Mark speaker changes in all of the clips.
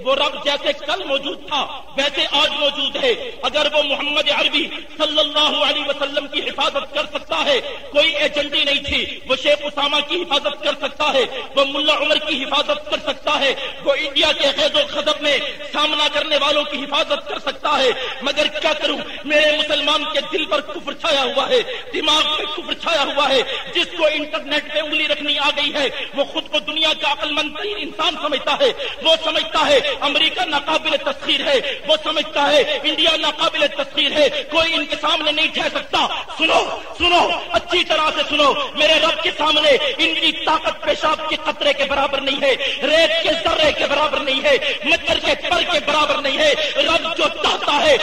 Speaker 1: وہ رب جیسے کل موجود تھا، ویسے آج موجود ہے۔ اگر وہ محمد عربی صلی اللہ علیہ وسلم کی حفاظت کر سکتا ہے، کوئی ایجنڈی نہیں تھی۔ وہ شیخ اسامہ کی حفاظت کر سکتا ہے، وہ ملا عمر کی حفاظت کر سکتا ہے، وہ انڈیا کے خیز و خدب میں سامنا کرنے والوں کی حفاظت کر سکتا ہے۔ مگر میرے مسلمان کے دل پر کفر چھایا ہوا ہے، دماغ پہ کفر چھایا ہوا ہے۔ جس کو انٹرنیٹ پہ انگلی رکھنی آ گئی ہے، وہ خود کو دنیا کا عقل مند ترین انسان سمجھتا ہے۔ وہ سمجھتا ہے امریکہ ناقابل تسخیر ہے۔ وہ سمجھتا ہے انڈیا ناقابل تسخیر ہے۔ کوئی ان کے سامنے نہیں ٹھہ سکتا۔ سنو سنو، اچھی طرح سے سنو۔ میرے رب کے سامنے ان کی طاقت پیشاب کے قطرے کے برابر نہیں ہے، ریت کے ذرے کے برابر نہیں ہے، مچھر کے پر کے برابر نہیں ہے۔ رب جو چاہتا ہے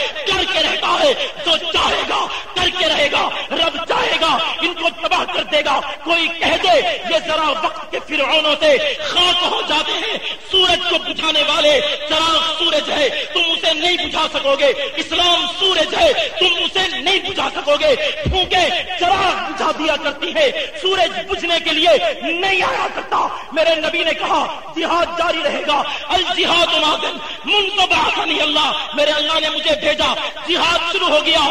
Speaker 1: ہے جو چاہے گا، کر کے رہے گا، رب چاہے گا، ان کو تباہ کر دے گا۔ کوئی کہہ دے، یہ ذرا وقت کے فرعونوں سے خاک ہو جاتے ہیں، سورج کو بجھانے والے، چراغ سورج ہے، تم اسے نہیں بجھا سکو گے۔ اسلام سورج ہے، تم اسے نہیں بجھا سکو گے۔ پھونکے چراغ بجھا دیا کرتی ہے۔ سورج بجھنے کے لیے نہیں آیا کرتا۔ میرے نبی نے کہا، جہاد جاری رہے گا۔ الجہاد مادن منتبہ اللہ۔ میرے اللہ نے مجھے بھیجا۔ جہاد شروع ہو گیا۔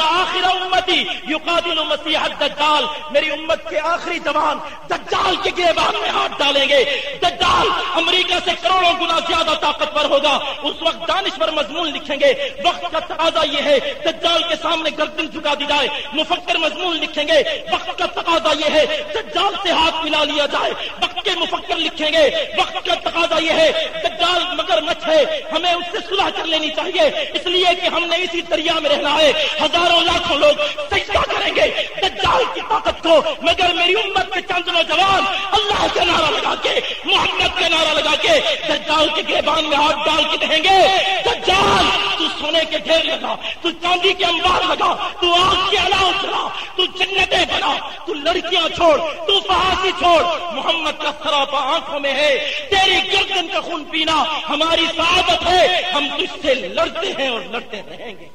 Speaker 1: آخر امتی یقاتل مسیح الدجال۔ میری امت کے آخری جوان دجال کے گریبان میں ہاتھ ڈالیں گے۔ دجال امریکہ سے کروڑوں گنا زیادہ طاقتور ہوگا۔ اس وقت دانشور مضمون لکھیں گے۔ وقت کا تقاضا یہ ہے، دجال کے سامنے گردن جھکا دی جائے، مفکر مضمون لکھیں گے، وقت کا تقاضا یہ ہے، دجال سے ہاتھ ملا لیا جائے، وقت کے مفکر لکھیں گے، وقت کا تقاضا یہ ہے، دجال مگر مچھ ہے، ہمیں اس سے صلح کر لینی چاہیے، اس لیے کہ ہم نے اسی دریا میں رہنا ہے، ہزاروں لاکھوں لوگ سجدہ کریں گے، دجال کی طاقت کو، مگر میری امت کے چند نوجوان، اللہ کا نعرہ لگا کے، محمد کا نعرہ لگا کے، دجال کے گریبان میں ہاتھ ڈال کے کہیں گے دجال تو سونے کے ڈھیر لگا، تو چاندی کے انبار لگا، تو آگ کے علاؤ چلا تو جنتیں بنا، تو لڑکیاں چھوڑ، تو فہاسی چھوڑ۔ محمد کا سراپا آنکھوں میں ہے تیری گردن کا خون پینا ہماری سعادت ہے۔ ہم تجھ سے لڑتے ہیں اور لڑتے رہیں گے۔